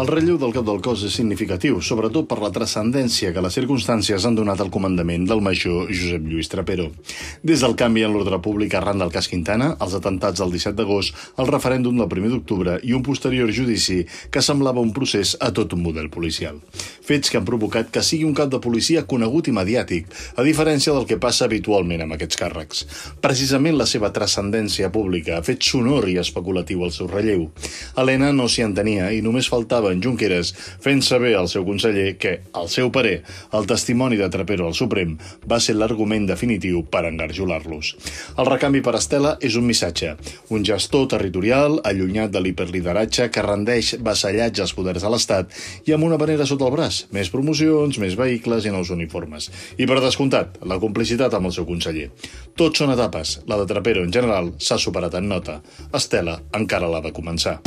El relleu del cap del cos és significatiu, sobretot per la transcendència que les circumstàncies han donat al comandament del major Josep Lluís Trapero. Des del canvi en l'ordre públic arran del cas Quintana, els atentats del 17 d'agost, el referèndum del 1 d'octubre i un posterior judici que semblava un procés a tot un model policial. Fets que han provocat que sigui un cap de policia conegut i mediàtic, a diferència del que passa habitualment amb aquests càrrecs. Precisament la seva transcendència pública ha fet sonor i especulatiu el seu relleu. Helena no s'hi entenia i només faltava en Junqueras fent saber al seu conseller que, al seu parer, el testimoni de Trapero al Suprem va ser l'argument definitiu per engarjolar-los. El recanvi per Estela és un missatge, un gestor territorial allunyat de l'hiperlideratge que rendeix vassallatge als poders de l'Estat i amb una panera sota el braç, més promocions, més vehicles i nous uniformes. I per descomptat, la complicitat amb el seu conseller. Tots són etapes, la de Trapero en general s'ha superat en nota. Estela encara l'ha de començar.